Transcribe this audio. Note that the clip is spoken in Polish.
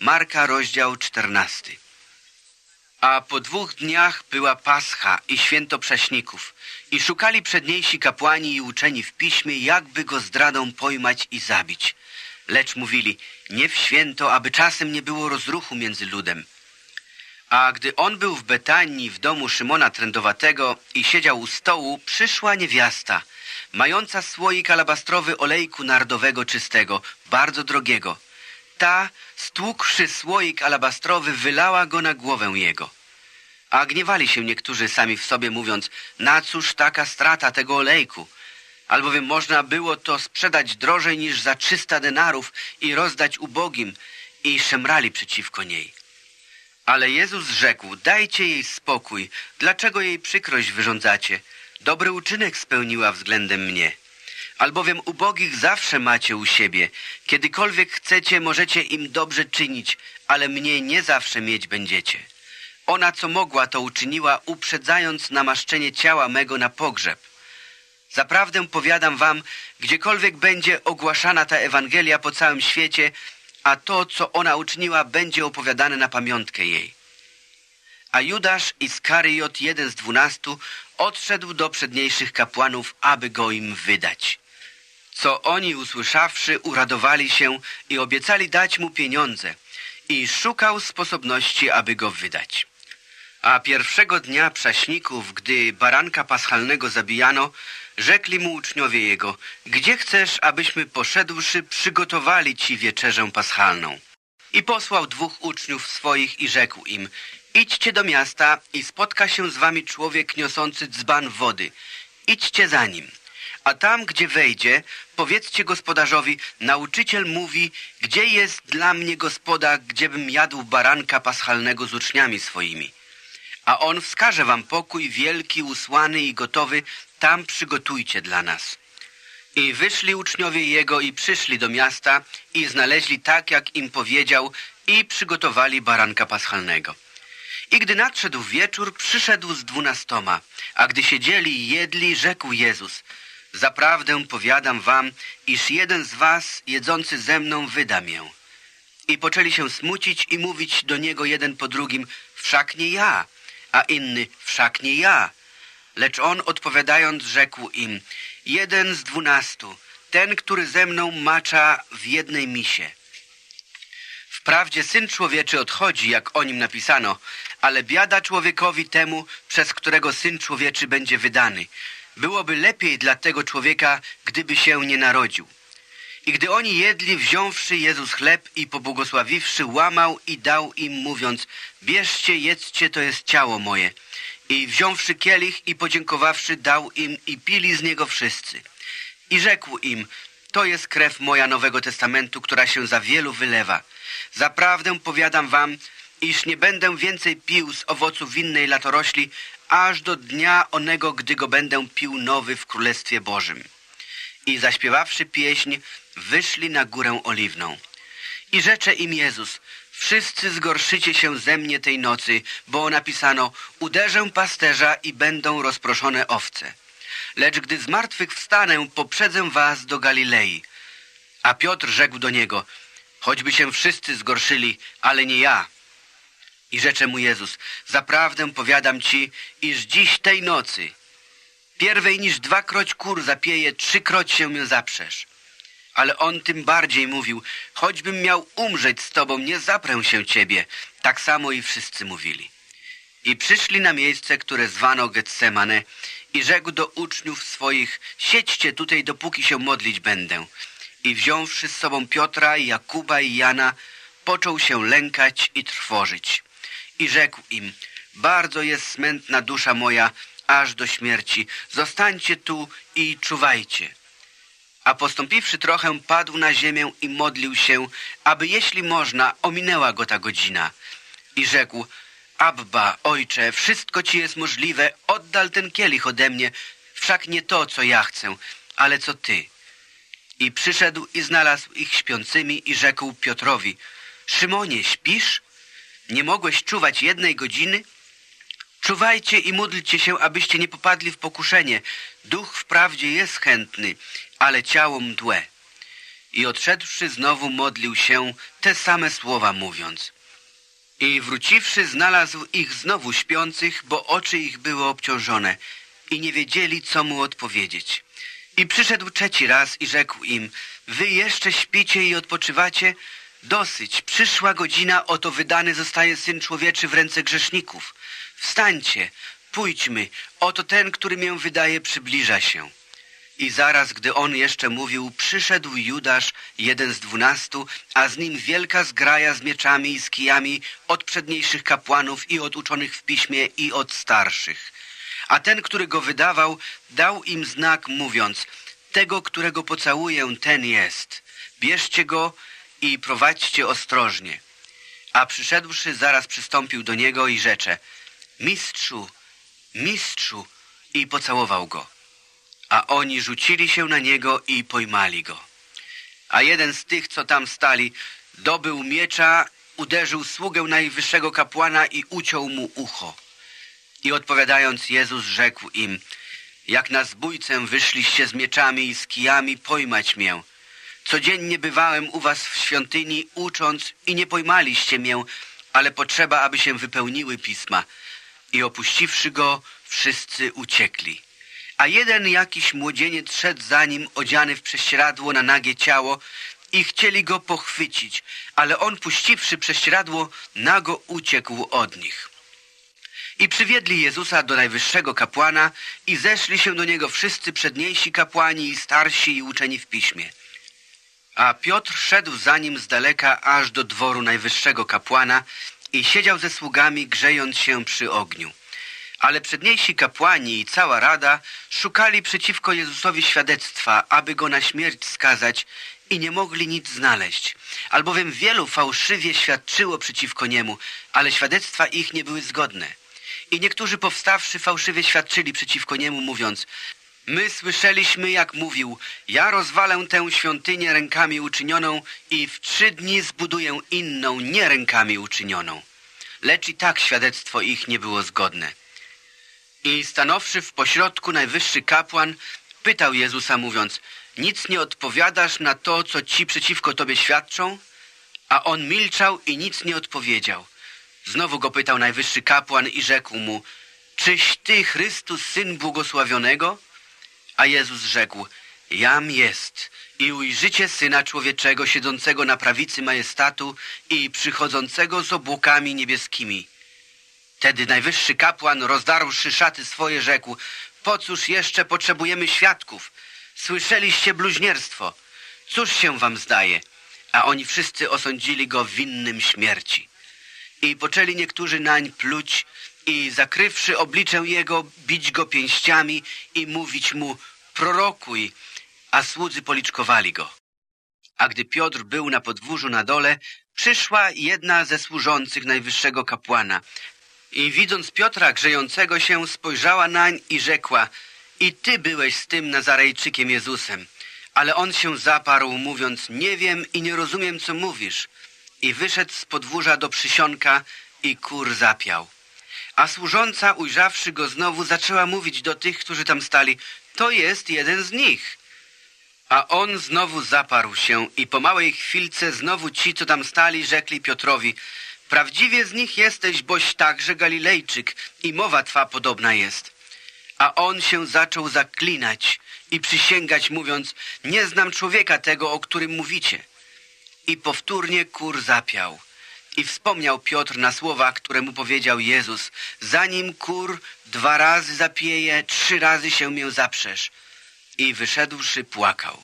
Marka, rozdział 14. A po dwóch dniach była Pascha i święto prześników i szukali przedniejsi kapłani i uczeni w piśmie, jakby go zdradą pojmać i zabić. Lecz mówili, nie w święto, aby czasem nie było rozruchu między ludem. A gdy on był w Betanii w domu Szymona Trędowatego i siedział u stołu, przyszła niewiasta, mająca słoik alabastrowy olejku nardowego czystego, bardzo drogiego. Ta, stłukłszy słoik alabastrowy, wylała go na głowę jego. A gniewali się niektórzy sami w sobie, mówiąc, na cóż taka strata tego olejku? Albowiem można było to sprzedać drożej niż za trzysta denarów i rozdać ubogim i szemrali przeciwko niej. Ale Jezus rzekł, dajcie jej spokój, dlaczego jej przykrość wyrządzacie? Dobry uczynek spełniła względem mnie. Albowiem ubogich zawsze macie u siebie. Kiedykolwiek chcecie, możecie im dobrze czynić, ale mnie nie zawsze mieć będziecie. Ona, co mogła, to uczyniła, uprzedzając namaszczenie ciała mego na pogrzeb. Zaprawdę powiadam wam, gdziekolwiek będzie ogłaszana ta Ewangelia po całym świecie, a to, co ona uczyniła, będzie opowiadane na pamiątkę jej. A Judasz Iskariot, jeden z dwunastu, odszedł do przedniejszych kapłanów, aby go im wydać. Co oni usłyszawszy, uradowali się i obiecali dać mu pieniądze i szukał sposobności, aby go wydać. A pierwszego dnia prześników, gdy baranka paschalnego zabijano, rzekli mu uczniowie jego, gdzie chcesz, abyśmy poszedłszy przygotowali ci wieczerzę paschalną? I posłał dwóch uczniów swoich i rzekł im, idźcie do miasta i spotka się z wami człowiek niosący dzban wody. Idźcie za nim. A tam, gdzie wejdzie, powiedzcie gospodarzowi, nauczyciel mówi, gdzie jest dla mnie gospoda, gdziebym jadł baranka paschalnego z uczniami swoimi. A on wskaże wam pokój wielki, usłany i gotowy, tam przygotujcie dla nas. I wyszli uczniowie jego i przyszli do miasta i znaleźli tak, jak im powiedział i przygotowali baranka paschalnego. I gdy nadszedł wieczór, przyszedł z dwunastoma, a gdy siedzieli i jedli, rzekł Jezus, Zaprawdę powiadam wam, iż jeden z was, jedzący ze mną, wyda mię. I poczęli się smucić i mówić do niego jeden po drugim, wszak nie ja, a inny, wszak nie ja. Lecz on odpowiadając rzekł im, jeden z dwunastu, ten, który ze mną macza w jednej misie. Wprawdzie Syn Człowieczy odchodzi, jak o nim napisano, ale biada człowiekowi temu, przez którego Syn Człowieczy będzie wydany. Byłoby lepiej dla tego człowieka, gdyby się nie narodził. I gdy oni jedli, wziąwszy Jezus chleb i pobłogosławiwszy, łamał i dał im, mówiąc, bierzcie, jedzcie, to jest ciało moje. I wziąwszy kielich i podziękowawszy, dał im i pili z niego wszyscy. I rzekł im, to jest krew moja Nowego Testamentu, która się za wielu wylewa. Zaprawdę powiadam wam, iż nie będę więcej pił z owocu winnej latorośli, aż do dnia onego, gdy go będę pił nowy w Królestwie Bożym. I zaśpiewawszy pieśń, wyszli na górę oliwną. I rzecze im Jezus, wszyscy zgorszycie się ze mnie tej nocy, bo napisano, uderzę pasterza i będą rozproszone owce. Lecz gdy z martwych wstanę, poprzedzę was do Galilei. A Piotr rzekł do niego, choćby się wszyscy zgorszyli, ale nie ja. I rzecze mu Jezus, zaprawdę powiadam ci, iż dziś tej nocy, pierwej niż dwakroć kur zapieje, trzykroć się mnie zaprzesz. Ale on tym bardziej mówił, choćbym miał umrzeć z tobą, nie zaprę się ciebie. Tak samo i wszyscy mówili. I przyszli na miejsce, które zwano Getsemane i rzekł do uczniów swoich, siedźcie tutaj, dopóki się modlić będę. I wziąwszy z sobą Piotra, Jakuba i Jana, począł się lękać i trwożyć. I rzekł im, bardzo jest smętna dusza moja, aż do śmierci. Zostańcie tu i czuwajcie. A postąpiwszy trochę, padł na ziemię i modlił się, aby jeśli można, ominęła go ta godzina. I rzekł, Abba, ojcze, wszystko ci jest możliwe, oddal ten kielich ode mnie, wszak nie to, co ja chcę, ale co ty. I przyszedł i znalazł ich śpiącymi i rzekł Piotrowi, Szymonie, śpisz? Nie mogłeś czuwać jednej godziny? Czuwajcie i módlcie się, abyście nie popadli w pokuszenie. Duch wprawdzie jest chętny, ale ciało mdłe. I odszedłszy znowu modlił się, te same słowa mówiąc. I wróciwszy znalazł ich znowu śpiących, bo oczy ich były obciążone i nie wiedzieli, co mu odpowiedzieć. I przyszedł trzeci raz i rzekł im, wy jeszcze śpicie i odpoczywacie? Dosyć, przyszła godzina, oto wydany zostaje Syn Człowieczy w ręce grzeszników. Wstańcie, pójdźmy, oto ten, który mię wydaje, przybliża się. I zaraz, gdy on jeszcze mówił, przyszedł Judasz, jeden z dwunastu, a z nim wielka zgraja z mieczami i z kijami od przedniejszych kapłanów i od uczonych w piśmie i od starszych. A ten, który go wydawał, dał im znak, mówiąc, tego, którego pocałuję, ten jest. Bierzcie go i prowadźcie ostrożnie. A przyszedłszy, zaraz przystąpił do niego i rzecze, mistrzu, mistrzu, i pocałował go a oni rzucili się na niego i pojmali go. A jeden z tych, co tam stali, dobył miecza, uderzył sługę najwyższego kapłana i uciął mu ucho. I odpowiadając, Jezus rzekł im, jak na zbójcę wyszliście z mieczami i z kijami pojmać mię. Codziennie bywałem u was w świątyni, ucząc i nie pojmaliście mię, ale potrzeba, aby się wypełniły pisma. I opuściwszy go, wszyscy uciekli a jeden jakiś młodzieniec szedł za nim odziany w prześcieradło na nagie ciało i chcieli go pochwycić, ale on puściwszy prześcieradło, nago uciekł od nich. I przywiedli Jezusa do najwyższego kapłana i zeszli się do niego wszyscy przedniejsi kapłani i starsi i uczeni w piśmie. A Piotr szedł za nim z daleka aż do dworu najwyższego kapłana i siedział ze sługami, grzejąc się przy ogniu. Ale przedniejsi kapłani i cała rada szukali przeciwko Jezusowi świadectwa, aby go na śmierć skazać i nie mogli nic znaleźć, albowiem wielu fałszywie świadczyło przeciwko niemu, ale świadectwa ich nie były zgodne. I niektórzy powstawszy fałszywie świadczyli przeciwko niemu, mówiąc My słyszeliśmy, jak mówił, ja rozwalę tę świątynię rękami uczynioną i w trzy dni zbuduję inną, nie rękami uczynioną. Lecz i tak świadectwo ich nie było zgodne. I stanowszy w pośrodku najwyższy kapłan, pytał Jezusa mówiąc, nic nie odpowiadasz na to, co ci przeciwko tobie świadczą? A on milczał i nic nie odpowiedział. Znowu go pytał najwyższy kapłan i rzekł mu, czyś ty, Chrystus, Syn Błogosławionego? A Jezus rzekł, jam jest i ujrzycie Syna Człowieczego siedzącego na prawicy majestatu i przychodzącego z obłokami niebieskimi. Wtedy najwyższy kapłan, rozdarłszy szaty swoje, rzekł, po cóż jeszcze potrzebujemy świadków? Słyszeliście bluźnierstwo. Cóż się wam zdaje? A oni wszyscy osądzili go winnym śmierci. I poczęli niektórzy nań pluć i zakrywszy obliczę jego, bić go pięściami i mówić mu, prorokuj, a słudzy policzkowali go. A gdy Piotr był na podwórzu na dole, przyszła jedna ze służących najwyższego kapłana, i widząc Piotra grzejącego się, spojrzała nań i rzekła I ty byłeś z tym Nazarejczykiem Jezusem. Ale on się zaparł, mówiąc Nie wiem i nie rozumiem, co mówisz. I wyszedł z podwórza do przysionka i kur zapiał. A służąca, ujrzawszy go znowu, zaczęła mówić do tych, którzy tam stali To jest jeden z nich. A on znowu zaparł się i po małej chwilce znowu ci, co tam stali, rzekli Piotrowi Prawdziwie z nich jesteś, boś także Galilejczyk i mowa twa podobna jest. A on się zaczął zaklinać i przysięgać, mówiąc, nie znam człowieka tego, o którym mówicie. I powtórnie kur zapiał. I wspomniał Piotr na słowa, które mu powiedział Jezus. Zanim kur dwa razy zapieje, trzy razy się mię zaprzesz. I wyszedłszy płakał.